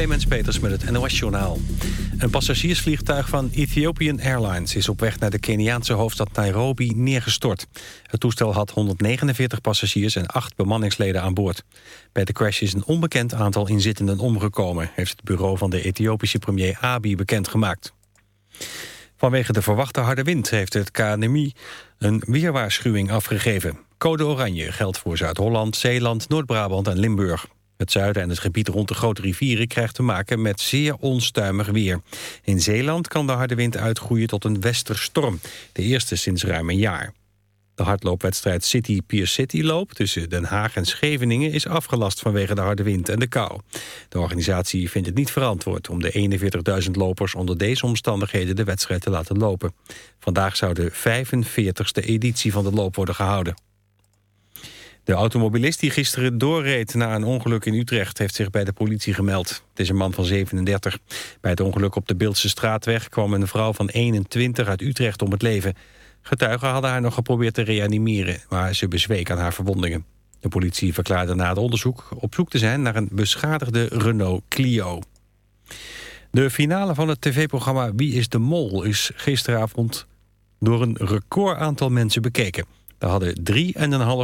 Clemens Peters met het NOS-journaal. Een passagiersvliegtuig van Ethiopian Airlines... is op weg naar de Keniaanse hoofdstad Nairobi neergestort. Het toestel had 149 passagiers en 8 bemanningsleden aan boord. Bij de crash is een onbekend aantal inzittenden omgekomen... heeft het bureau van de Ethiopische premier Abiy bekendgemaakt. Vanwege de verwachte harde wind heeft het KNMI een weerwaarschuwing afgegeven. Code oranje geldt voor Zuid-Holland, Zeeland, Noord-Brabant en Limburg. Het zuiden en het gebied rond de grote rivieren krijgt te maken met zeer onstuimig weer. In Zeeland kan de harde wind uitgroeien tot een westerstorm, de eerste sinds ruim een jaar. De hardloopwedstrijd City Pier City Loop tussen Den Haag en Scheveningen is afgelast vanwege de harde wind en de kou. De organisatie vindt het niet verantwoord om de 41.000 lopers onder deze omstandigheden de wedstrijd te laten lopen. Vandaag zou de 45ste editie van de loop worden gehouden. De automobilist die gisteren doorreed na een ongeluk in Utrecht... heeft zich bij de politie gemeld. Het is een man van 37. Bij het ongeluk op de Beeldse straatweg... kwam een vrouw van 21 uit Utrecht om het leven. Getuigen hadden haar nog geprobeerd te reanimeren... maar ze bezweek aan haar verwondingen. De politie verklaarde na het onderzoek op zoek te zijn... naar een beschadigde Renault Clio. De finale van het tv-programma Wie is de Mol... is gisteravond door een record aantal mensen bekeken... Daar hadden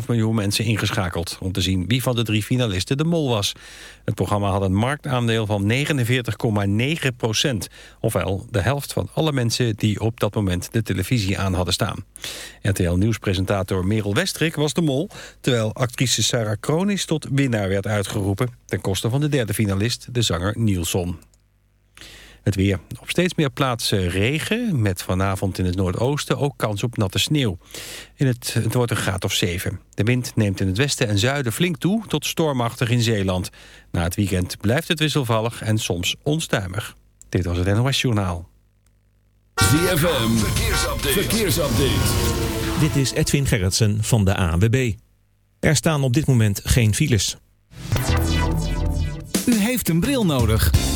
3,5 miljoen mensen ingeschakeld... om te zien wie van de drie finalisten de mol was. Het programma had een marktaandeel van 49,9 procent. Ofwel de helft van alle mensen die op dat moment de televisie aan hadden staan. RTL-nieuwspresentator Merel Westrik was de mol... terwijl actrice Sarah Kronis tot winnaar werd uitgeroepen... ten koste van de derde finalist, de zanger Nielson. Het weer. Op steeds meer plaatsen regen, met vanavond in het noordoosten ook kans op natte sneeuw. In het, het wordt een graad of 7. De wind neemt in het westen en zuiden flink toe tot stormachtig in Zeeland. Na het weekend blijft het wisselvallig en soms onstuimig. Dit was het NOS Journaal. ZFM, verkeersupdate. verkeersupdate. Dit is Edwin Gerritsen van de ANWB. Er staan op dit moment geen files. U heeft een bril nodig.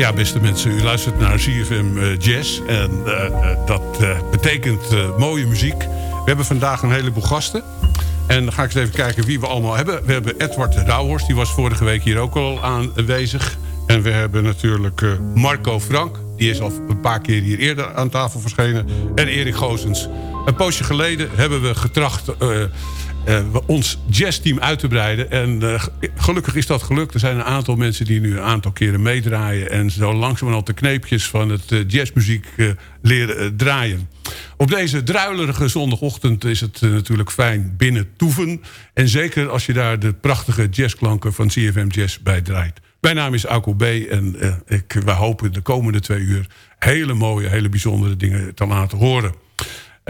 Ja, beste mensen, u luistert naar CFM uh, Jazz. En uh, uh, dat betekent mooie muziek. We hebben vandaag een heleboel gasten. En dan ga ik eens even kijken wie we allemaal hebben. We hebben Edward Rauhorst, die was vorige week hier ook al aanwezig. En we hebben natuurlijk Marco Frank. Die is al een paar keer hier eerder aan tafel verschenen. En Erik Goosens. Een poosje geleden hebben we getracht ons jazzteam uit te breiden. En uh, gelukkig is dat gelukt. Er zijn een aantal mensen die nu een aantal keren meedraaien... en zo langzamerhand de kneepjes van het uh, jazzmuziek leren draaien. Op deze druilerige zondagochtend is het natuurlijk fijn binnen toeven. En zeker als je daar de prachtige jazzklanken van CFM Jazz bij draait. Mijn naam is Akko B. En ik, wij hopen de komende twee uur... hele mooie, hele bijzondere dingen te laten horen.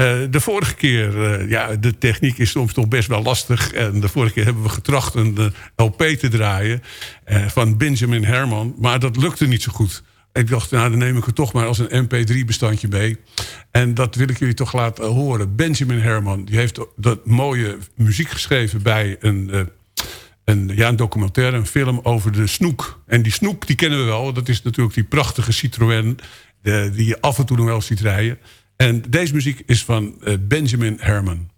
Uh, de vorige keer, uh, ja, de techniek is soms toch best wel lastig. En de vorige keer hebben we getracht een uh, LP te draaien van Benjamin Herman. Maar dat lukte niet zo goed. Ik dacht, nou, dan neem ik het toch maar als een mp3-bestandje mee. En dat wil ik jullie toch laten horen. Benjamin Herman, die heeft dat mooie muziek geschreven bij een, een, ja, een documentaire, een film over de snoek. En die snoek, die kennen we wel. Dat is natuurlijk die prachtige Citroën die je af en toe nog wel ziet rijden. En deze muziek is van uh, Benjamin Herman.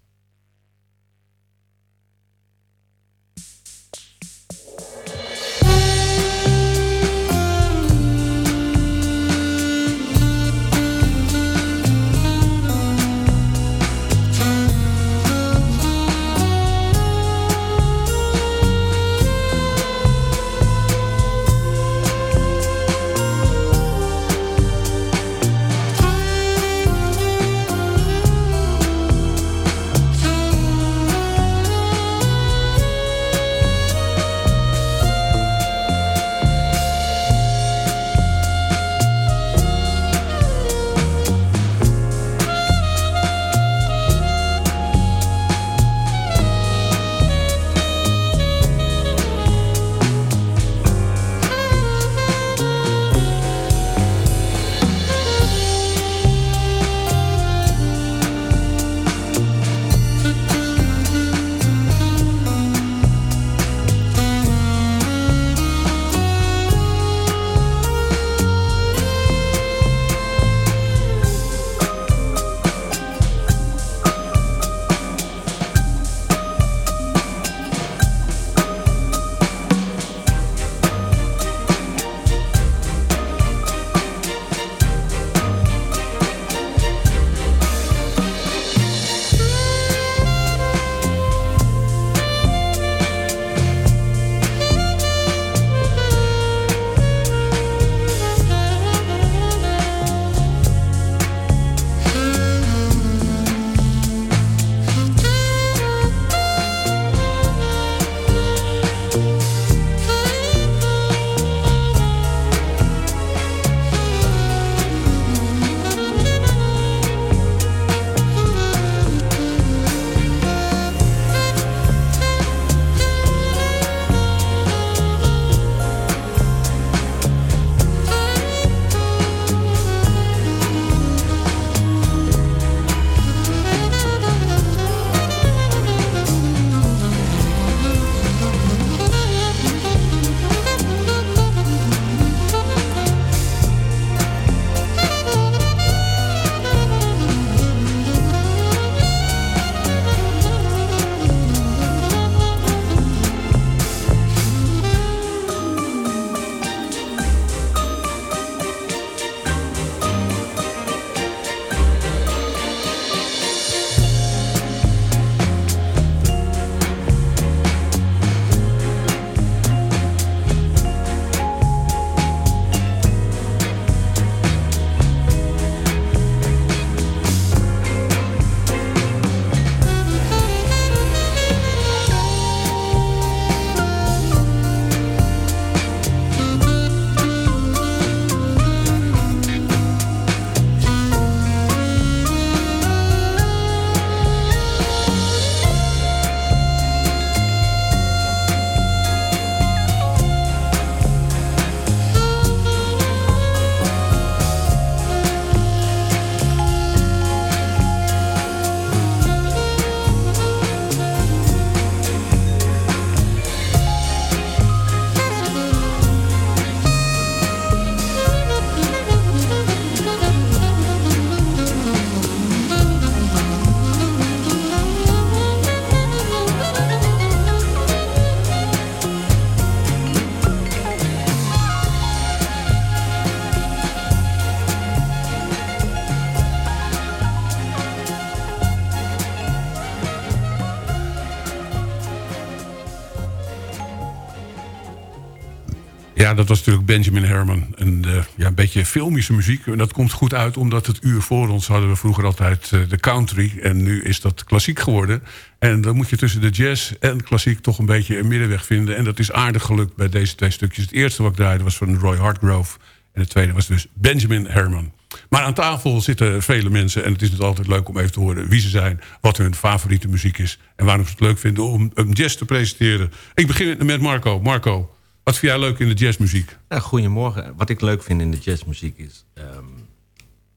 Ja, dat was natuurlijk Benjamin Herman. En, uh, ja, een beetje filmische muziek. En dat komt goed uit, omdat het uur voor ons hadden we vroeger altijd uh, de country. En nu is dat klassiek geworden. En dan moet je tussen de jazz en klassiek toch een beetje een middenweg vinden. En dat is aardig gelukt bij deze twee stukjes. Het eerste wat ik draaide was van Roy Hartgrove. En het tweede was dus Benjamin Herman. Maar aan tafel zitten vele mensen. En het is dus altijd leuk om even te horen wie ze zijn. Wat hun favoriete muziek is. En waarom ze het leuk vinden om jazz te presenteren. Ik begin met Marco. Marco. Wat vind jij leuk in de jazzmuziek? Ja, goedemorgen. Wat ik leuk vind in de jazzmuziek is um,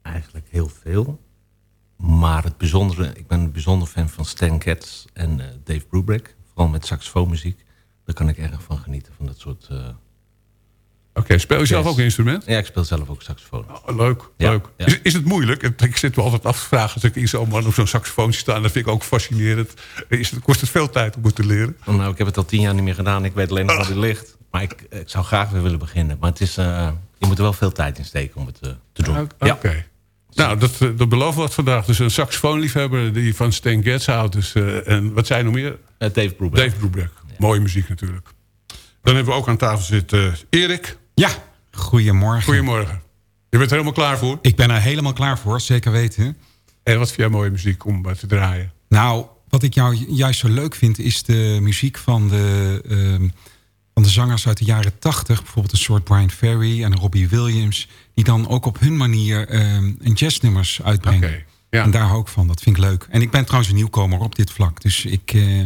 eigenlijk heel veel. Maar het bijzondere, ik ben een bijzonder fan van Stan Getz en uh, Dave Brubeck. Vooral met saxofoonmuziek. Daar kan ik erg van genieten, van dat soort... Uh, Oké, okay, speel je zelf ook een instrument? Ja, ik speel zelf ook saxofoon. Oh, leuk, ja, leuk. Ja. Is, is, het moeilijk? Ik zit me altijd af te vragen... als ik in zo'n man op zo'n saxofoon sta... dat vind ik ook fascinerend. Is het, kost het veel tijd om het te leren? Nou, ik heb het al tien jaar niet meer gedaan. Ik weet alleen nog waar het ligt. Maar ik, ik, zou graag weer willen beginnen. Maar het is, uh, je moet er wel veel tijd in steken om het uh, te doen. Oké. Okay. Nou, dat, dat belooft wat vandaag. Dus een saxofoonliefhebber die van Stan Getz houdt. Dus, uh, en wat zijn nog meer? Dave Brubeck. Dave Brubeck. Ja. Mooie muziek natuurlijk. Dan hebben we ook aan tafel zitten Erik. Ja, goedemorgen. Goedemorgen. Je bent er helemaal klaar voor? Ik ben er helemaal klaar voor, zeker weten. En wat vind jij mooie muziek om te draaien? Nou, wat ik jou juist zo leuk vind... is de muziek van de... Uh, van de zangers uit de jaren tachtig. Bijvoorbeeld een soort Brian Ferry en Robbie Williams. Die dan ook op hun manier um, een jazznummers uitbrengen. Okay, ja. En daar hou ik van. Dat vind ik leuk. En ik ben trouwens een nieuwkomer op dit vlak. Dus ik, uh,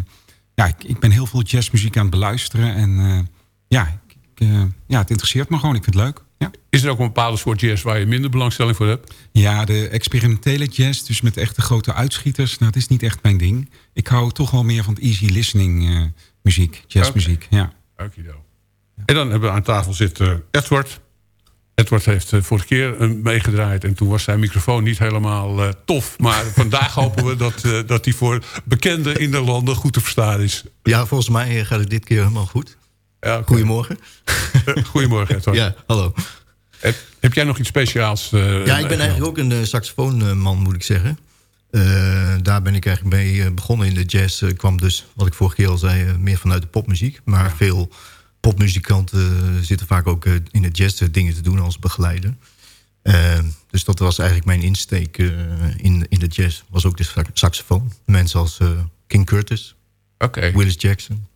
ja, ik, ik, ben heel veel jazzmuziek aan het beluisteren. En uh, ja, ik, uh, ja, het interesseert me gewoon. Ik vind het leuk. Ja. Is er ook een bepaalde soort jazz waar je minder belangstelling voor hebt? Ja, de experimentele jazz, dus met echte grote uitschieters. Nou, dat is niet echt mijn ding. Ik hou toch wel meer van het easy listening muziek, jazzmuziek. Okay. Ja. Okido. En dan hebben we aan tafel zitten Edward. Edward heeft uh, vorige keer meegedraaid en toen was zijn microfoon niet helemaal uh, tof. Maar vandaag hopen we dat, uh, dat die voor bekenden in de landen goed te verstaan is. Ja, volgens mij gaat het dit keer helemaal goed. Ja, okay. Goedemorgen. Goedemorgen Edward. Ja, hallo. Heb, heb jij nog iets speciaals? ja, ik ben eigenlijk ook een saxofoonman moet ik zeggen. Uh, daar ben ik eigenlijk mee begonnen in de jazz. Uh, kwam dus, wat ik vorige keer al zei, meer vanuit de popmuziek. Maar ja. veel popmuzikanten zitten vaak ook in de jazz dingen te doen als begeleider. dus dat was eigenlijk mijn insteek in, in de jazz. Was ook de saxofoon. Mensen als King Curtis, okay. Willis Jackson.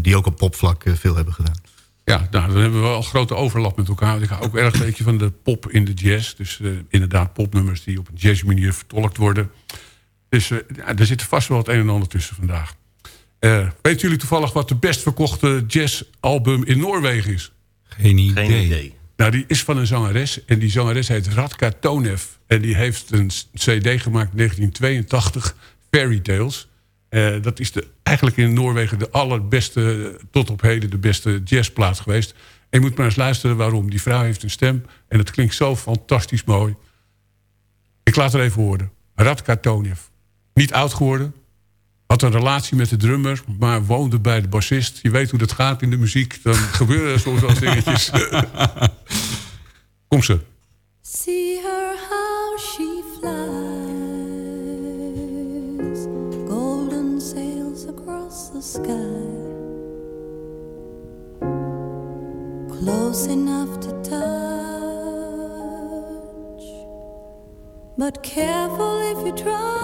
die ook op popvlak veel hebben gedaan. Ja, nou, dan hebben we wel een grote overlap met elkaar. Ik ga ook erg een beetje van de pop in de jazz. Dus uh, inderdaad popnummers die op een jazz manier vertolkt worden. Dus uh, ja, er zit vast wel het een en ander tussen vandaag. Uh, weten jullie toevallig wat de best verkochte jazzalbum in Noorwegen is? Geen idee. Geen idee. Nou, die is van een zangeres. En die zangeres heet Radka Tonev. En die heeft een cd gemaakt in 1982, Fairy Tales... Uh, dat is de, eigenlijk in Noorwegen de allerbeste, tot op heden de beste jazzplaats geweest. En je moet maar eens luisteren waarom. Die vrouw heeft een stem en het klinkt zo fantastisch mooi. Ik laat er even horen. Radka Tonev. Niet oud geworden. Had een relatie met de drummer, maar woonde bij de bassist. Je weet hoe dat gaat in de muziek. Dan gebeuren er soms wel dingetjes. Kom ze. See her how she flies. Sky. Close enough to touch But careful if you try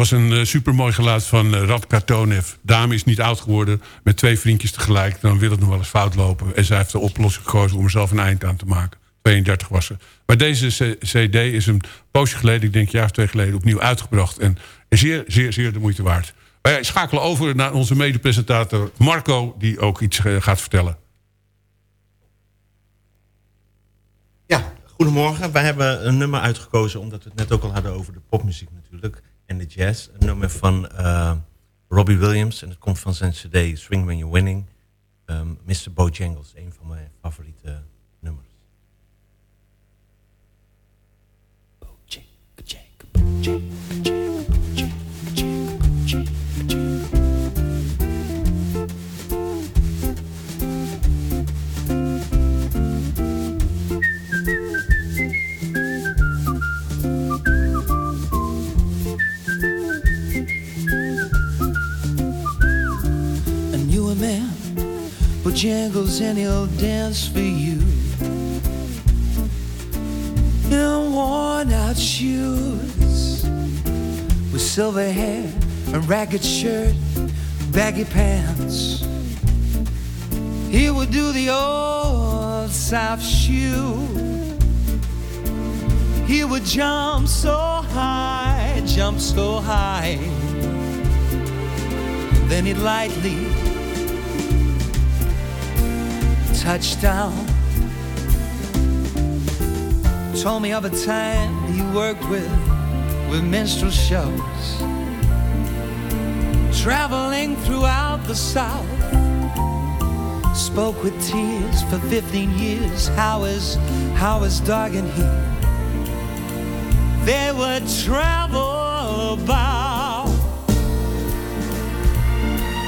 was een uh, supermooi geluid van uh, Radka Tonev. Dame is niet oud geworden met twee vriendjes tegelijk. Dan wil het nog wel eens fout lopen. En zij heeft de oplossing gekozen om er zelf een eind aan te maken. 32 was ze. Maar deze cd is een poosje geleden, ik denk een jaar of twee geleden... opnieuw uitgebracht. En zeer, zeer, zeer de moeite waard. Wij schakelen over naar onze mede-presentator Marco... die ook iets uh, gaat vertellen. Ja, goedemorgen. Wij hebben een nummer uitgekozen... omdat we het net ook al hadden over de popmuziek natuurlijk... en de jazz. Een nummer van uh, Robbie Williams. En het komt van zijn cd Swing When You're Winning. Um, Mr. Bojangles, een van mijn favoriete nummers. And he'll dance for you in worn out shoes with silver hair, a ragged shirt, baggy pants. He would do the old South shoe. He would jump so high, jump so high. Then he'd lightly touch down. Told me of a time he worked with with minstrel shows, traveling throughout the South. Spoke with tears for 15 years. How is how is dog and he? They would travel about,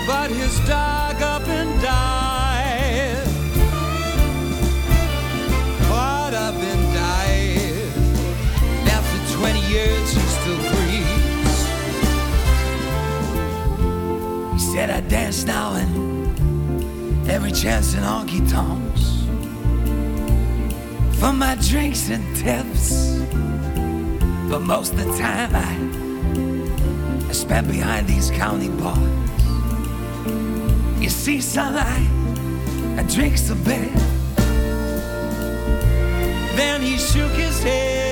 but his dog up and said, I dance now and every chance in honky tonks for my drinks and tips. But most of the time I, I spend behind these county bars. You see, sunlight, I drinks a bit. Then he shook his head.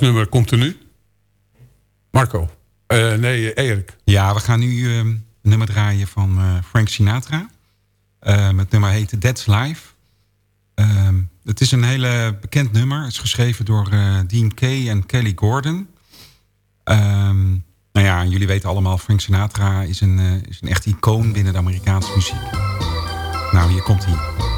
Nummer komt er nu? Marco. Eh, nee, Erik. Ja, we gaan nu eh, een nummer draaien van eh, Frank Sinatra. Eh, het nummer heet That's Life. Ehm, het is een hele bekend nummer. Het is geschreven door eh, Dean Kay en Kelly Gordon. Ehm, nou ja, jullie weten allemaal, Frank Sinatra is een, eh, is een echt icoon binnen de Amerikaanse muziek. Nou, hier komt hij.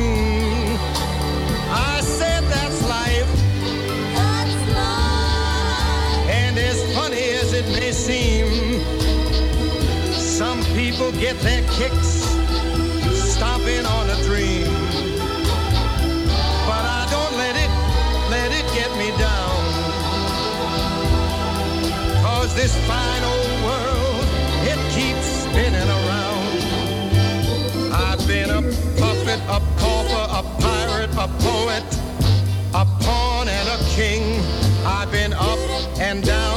Kicks stomping on a dream. But I don't let it, let it get me down. Cause this fine old world, it keeps spinning around. I've been a puppet, a pauper, a pirate, a poet, a pawn and a king. I've been up and down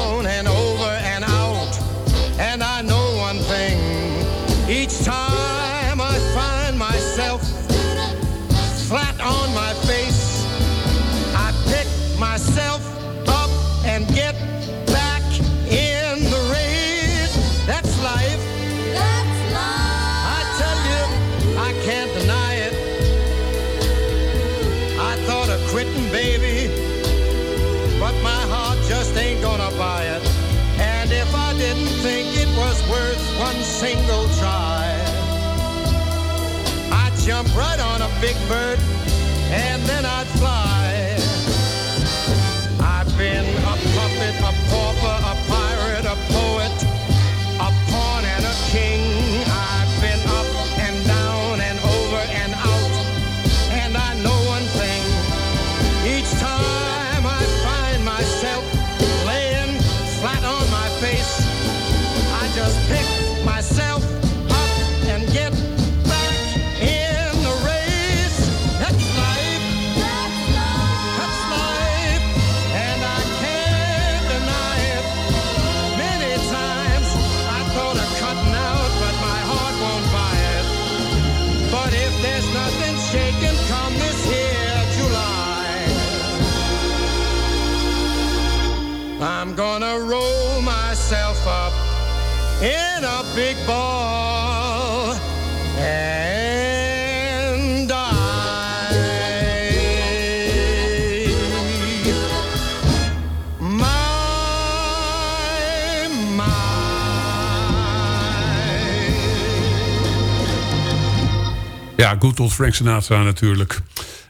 big bird and then I'd fly. Good old Frank Sinatra natuurlijk.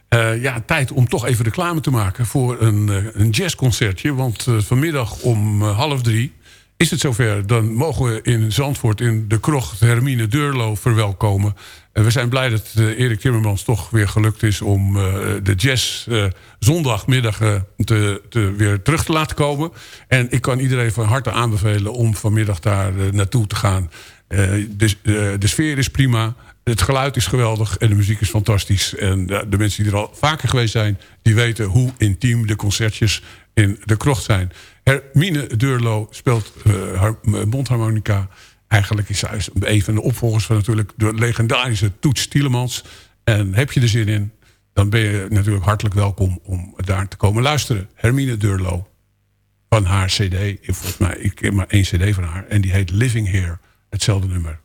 Eh, ja, tijd om toch even reclame te maken voor een, eh, een jazzconcertje. Want eh, vanmiddag om eh, half drie is het zover. Dan mogen we in Zandvoort in de krocht Hermine Deurlo verwelkomen. En we zijn blij dat Erik Timmermans toch weer gelukt is... om de jazz zondagmiddag te, te, weer terug te laten komen. En ik kan iedereen van harte aanbevelen om vanmiddag daar naartoe te gaan. De, de, de sfeer is prima. Het geluid is geweldig en de muziek is fantastisch. En de, mensen die er al vaker geweest zijn... die weten hoe intiem de concertjes in de krocht zijn. Hermine Deurlo speelt haar mondharmonica. Eigenlijk is zij een van de opvolgers van natuurlijk... de legendarische Toets Tielemans. En heb je er zin in, dan ben je natuurlijk hartelijk welkom... om daar te komen luisteren. Hermine Deurlo van haar cd. Volgens mij, ik ken maar één cd van haar. En die heet Living Here. Hetzelfde nummer.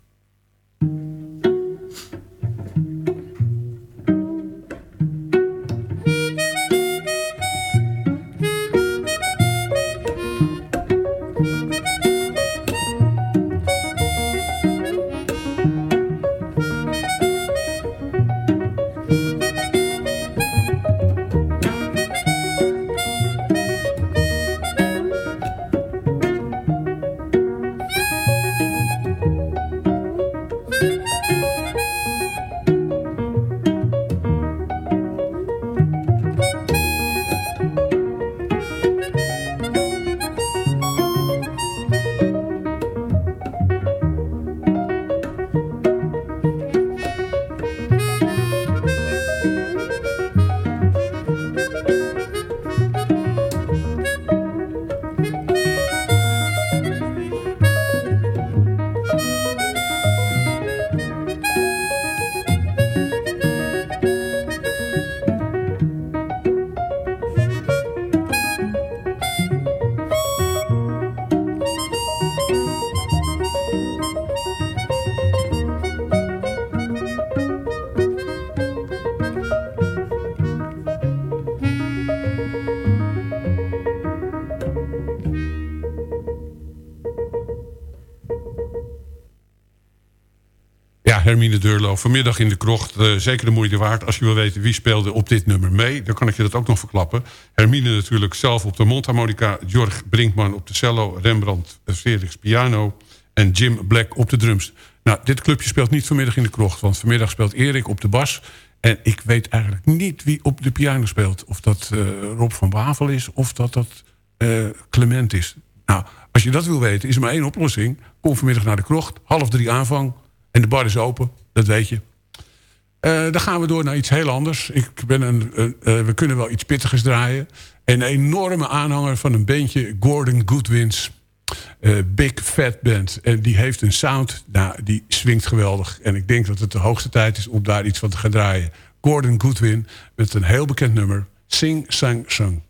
Hermine Durlo. Vanmiddag in de krocht, eh, zeker de moeite waard. Als je wil weten wie speelde op dit nummer mee... dan kan ik je dat ook nog verklappen. Hermine natuurlijk zelf op de mondharmonica... Jorg Brinkman op de cello... Rembrandt Frederiks piano... en Jim Black op de drums. Nou, dit clubje speelt niet vanmiddag in de krocht... want vanmiddag speelt Erik op de bas... en ik weet eigenlijk niet wie op de piano speelt. Of dat eh, Rob van Wavel is... of dat dat eh, Clement is. Nou, als je dat wil weten, is er maar één oplossing. Kom vanmiddag naar de krocht, half drie aanvang... en de bar is open, dat weet je. Eh, dan gaan we door naar iets heel anders. Ik ben een, eh, we kunnen wel iets pittigers draaien. Een enorme aanhanger van een bandje Gordon Goodwins. eh, Big Fat Band. En die heeft een sound, nou, die swingt geweldig. En ik denk dat het de hoogste tijd is om daar iets van te gaan draaien. Gordon Goodwin met een heel bekend nummer. Sing, Sang, Sung.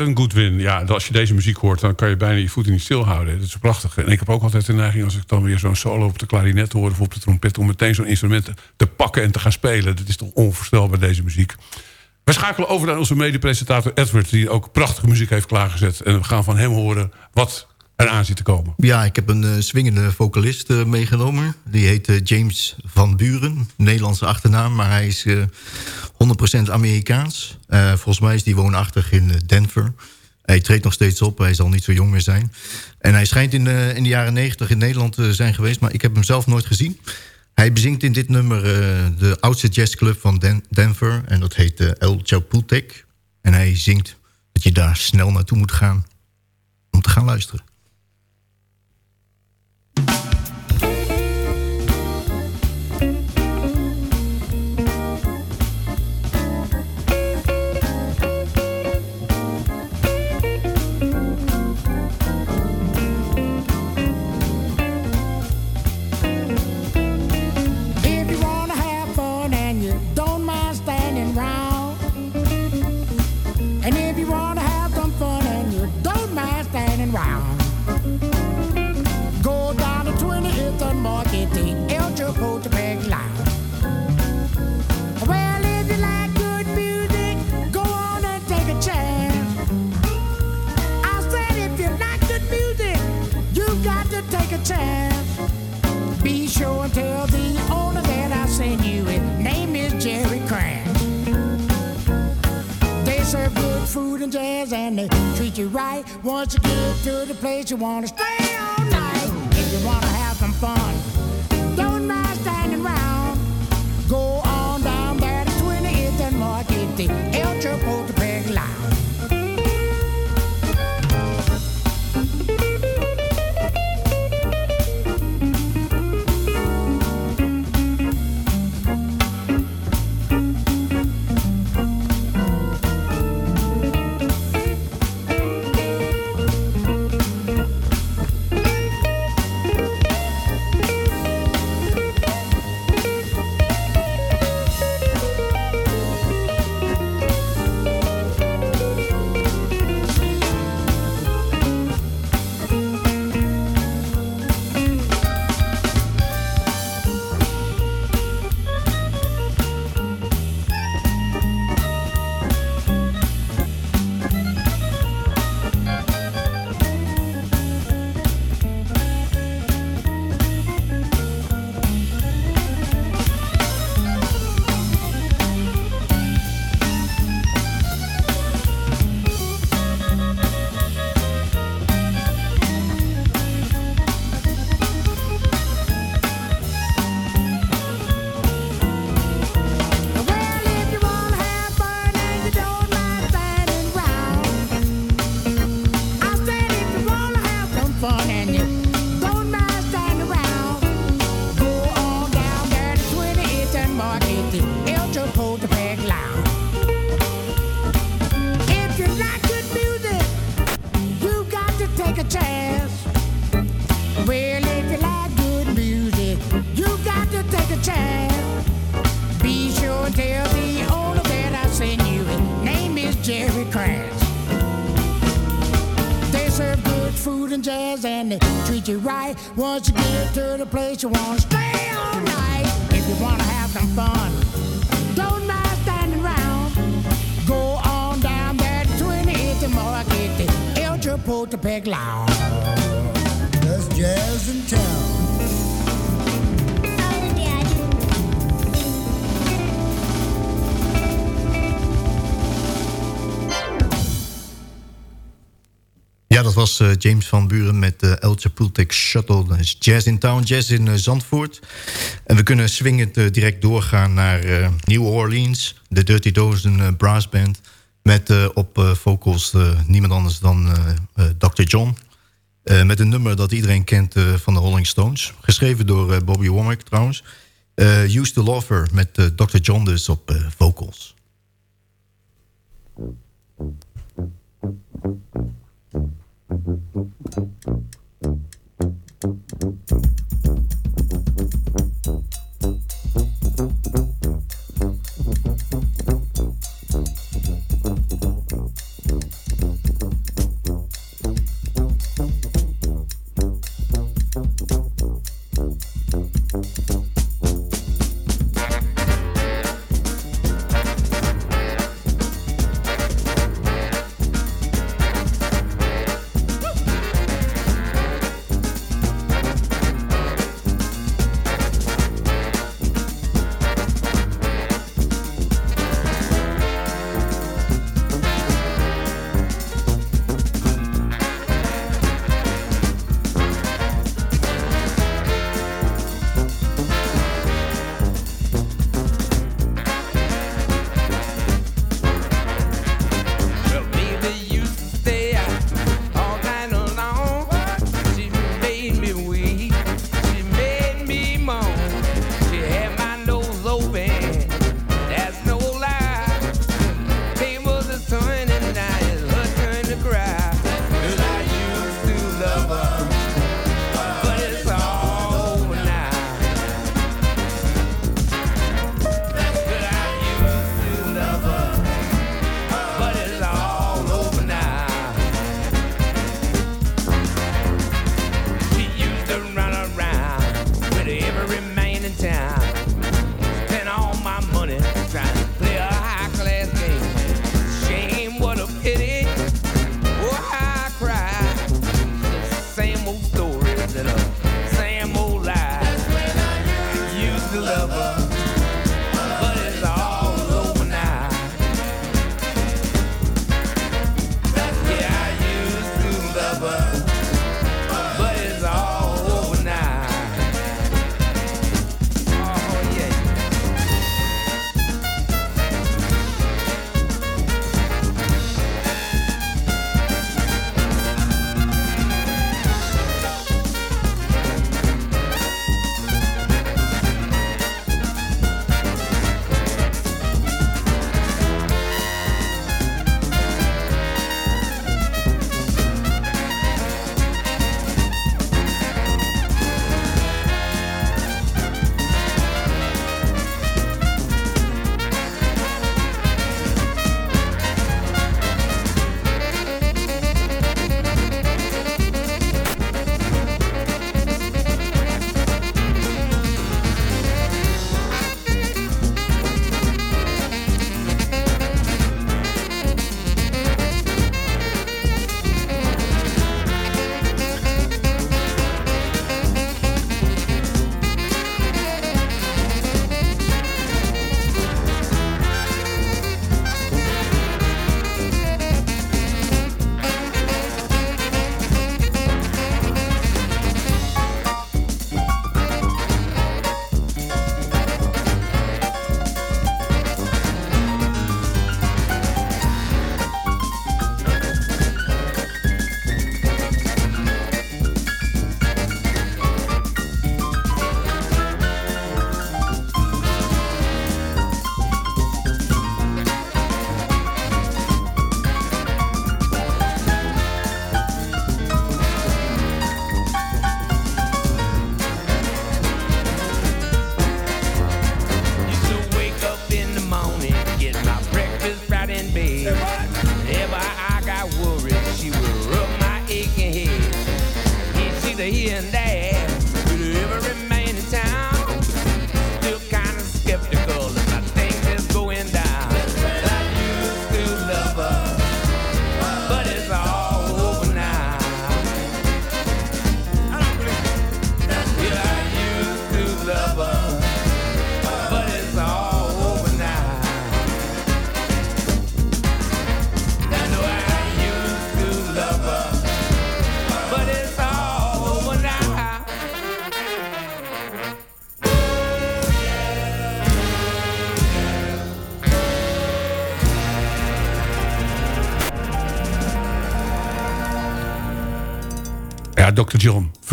Gordon Goodwin, ja, als je deze muziek hoort... dan kan je bijna je voeten niet stilhouden. Dat is prachtig. En ik heb ook altijd de neiging... als ik dan weer zo'n solo op de klarinet hoor... of op de trompet... om meteen zo'n instrument te pakken en te gaan spelen. Dat is toch onvoorstelbaar, deze muziek. We schakelen over naar onze medepresentator Edward... die ook prachtige muziek heeft klaargezet. En we gaan van hem horen wat er aan zit te komen. Ja, ik heb een uh, swingende vocalist uh, meegenomen. Die heet uh, James Van Buren. Nederlandse achternaam, maar hij is 100% Amerikaans. volgens mij is hij woonachtig in Denver. Hij treedt nog steeds op, hij zal niet zo jong meer zijn. En hij schijnt in, in de jaren 90 in Nederland te zijn geweest... maar ik heb hem zelf nooit gezien. Hij bezingt in dit nummer de oudste jazzclub van Den Denver... en dat heet El Chapultec. En hij zingt dat je daar snel naartoe moet gaan om te gaan luisteren. And they treat you right. Once you get to the place, you wanna stay all night. If you wanna have some fun, don't mind standing around. Go on down there to 28th and Market, the El Chapultepec place, you wanna stay all night. If you wanna have some fun, don't mind standing around. Go on down to 28th and Market, the El Chapultepec Lounge. Dat was uh, James van Buren met uh, El Chapultec Shuttle. Dat is Jazz in Town, Jazz in uh, Zandvoort. En we kunnen swingend direct doorgaan naar New Orleans. De Dirty Dozen Brass Band. Met op vocals niemand anders dan Dr. John. met een nummer dat iedereen kent van de Rolling Stones. Geschreven door Bobby Womack trouwens. Used to Love Her met Dr. John dus op vocals. Ja,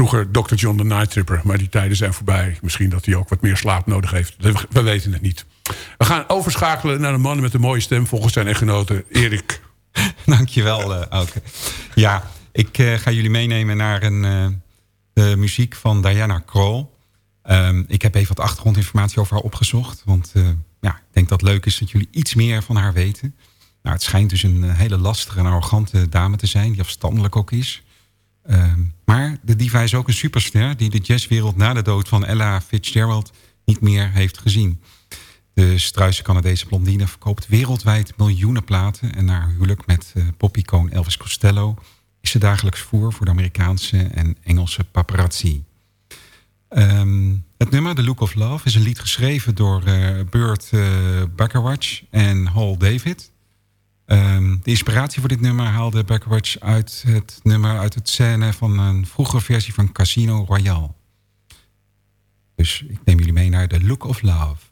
Vroeger Dr. John de Night Tripper. Maar die tijden zijn voorbij. Misschien dat hij ook wat meer slaap nodig heeft. We, we weten het niet. We gaan overschakelen naar een man met een mooie stem... volgens zijn echtgenote Erik. Dankjewel, uh, Auke. Ja, ik uh, ga jullie meenemen naar een, uh, de muziek van Diana Krall. Um, ik heb even wat achtergrondinformatie over haar opgezocht. Want ja, ik denk dat het leuk is dat jullie iets meer van haar weten. Nou, het schijnt dus een hele lastige en arrogante dame te zijn... die afstandelijk ook is... Um, maar de diva is ook een superster die de jazzwereld na de dood van Ella Fitzgerald niet meer heeft gezien. De struise Canadese blondine verkoopt wereldwijd miljoenen platen... en na huwelijk met uh, Elvis Costello... is ze dagelijks voer voor de Amerikaanse en Engelse paparazzi. Um, het nummer The Look of Love is een lied geschreven door uh, Burt uh, Bacharach en Hall David... Um, de inspiratie voor dit nummer haalde Backwatch uit het nummer uit het scène van een vroegere versie van Casino Royale. Dus ik neem jullie mee naar The Look of Love.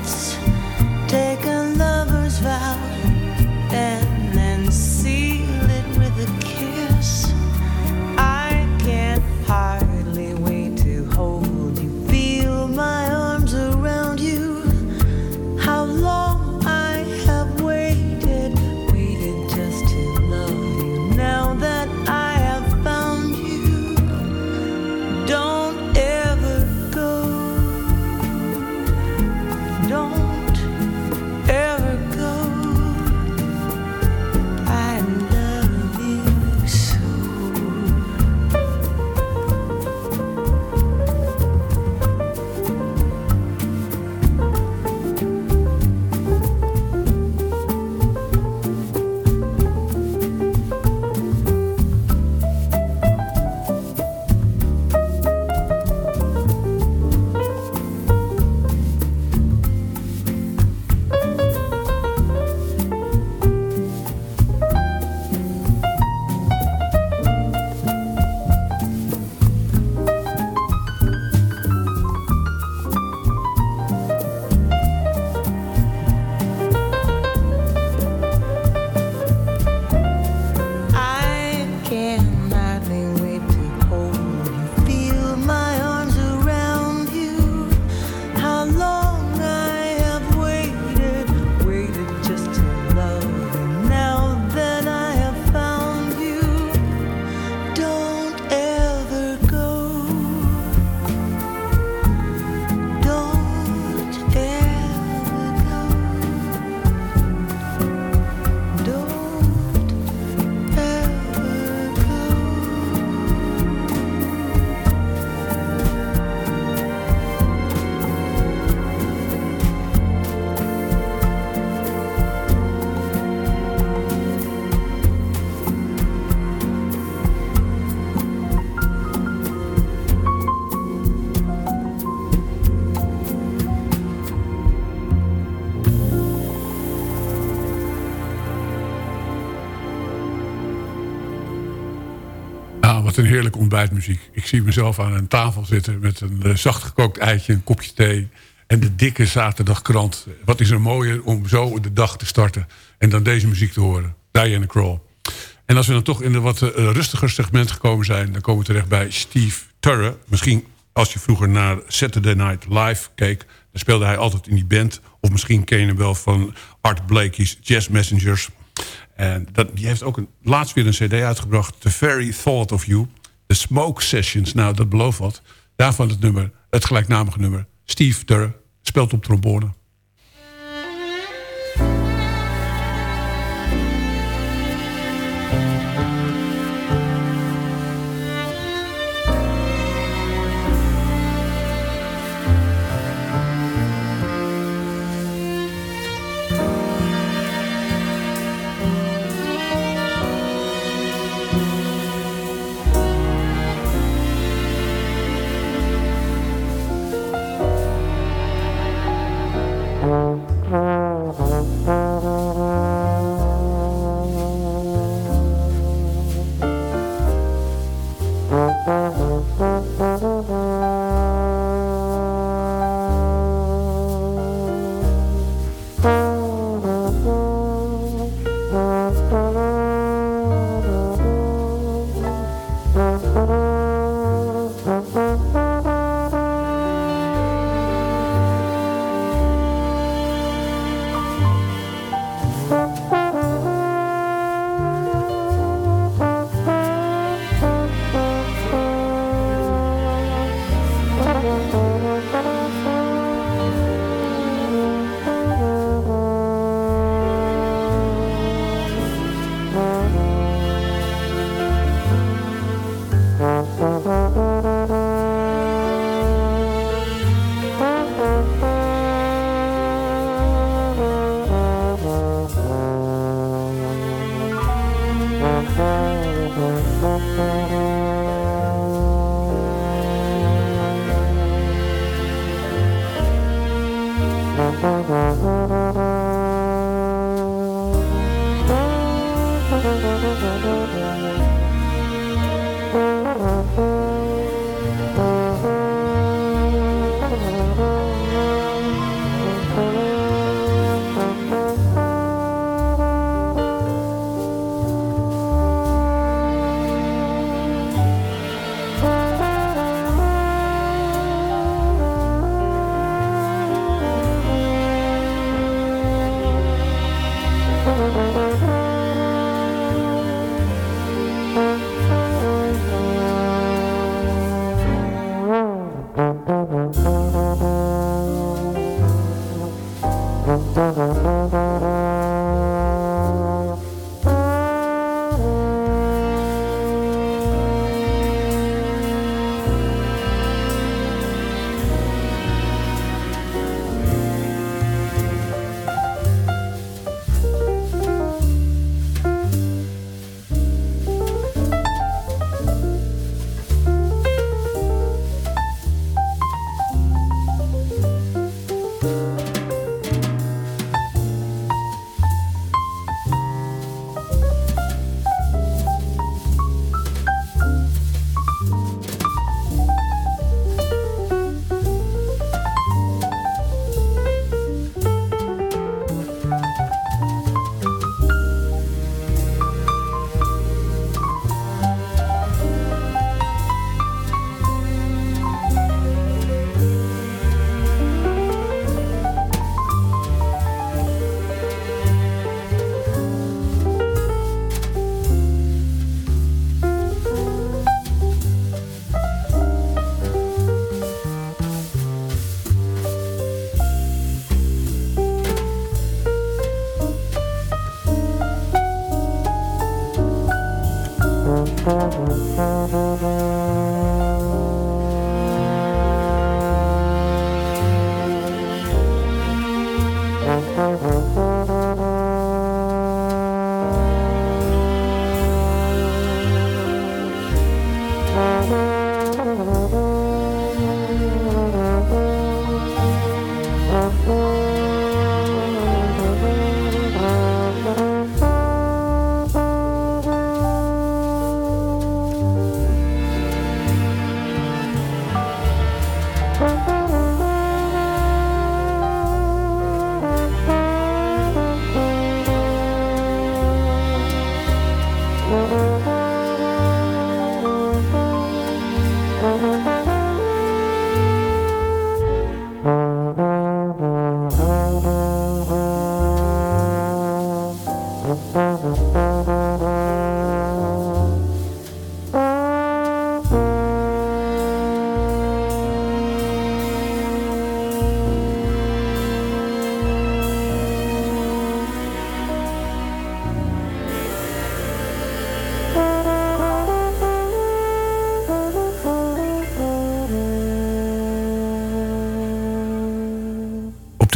It's. Ontbijtmuziek. Ik zie mezelf aan een tafel zitten met een eh, zacht gekookt eitje, een kopje thee... en de dikke zaterdagkrant. Wat is er mooier om zo de dag te starten... en dan deze muziek te horen. Diana Kroll. En als we dan toch in een wat eh, rustiger segment gekomen zijn... dan komen we terecht bij Steve Turre. Misschien als je vroeger naar Saturday Night Live keek... dan speelde hij altijd in die band. Of misschien ken je hem wel van Art Blakey's Jazz Messengers. En dat, die heeft ook een, laatst weer een cd uitgebracht. The Very Thought of You. The Smoke Sessions. Nou, dat belooft wat. Daarvan het nummer, het gelijknamige nummer. Steve Turre speelt op trombone.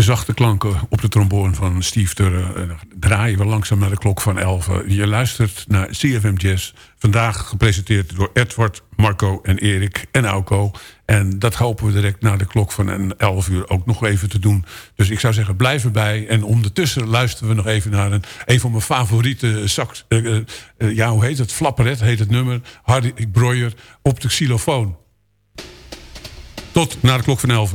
Zachte klanken op de trombone van Steve Turre eh, draaien we langzaam naar de klok van 11. Je luistert naar CFM Jazz. Vandaag gepresenteerd door Edward, Marco en Erik en Auko. En dat hopen we direct na de klok van een 11 uur ook nog even te doen. Dus ik zou zeggen, blijf erbij. En ondertussen luisteren we nog even naar een, een van mijn favoriete sax... eh, eh, eh, ja, hoe heet het? Flapperet heet het nummer. Hardy Breuer op de xylofoon. Tot na de klok van 11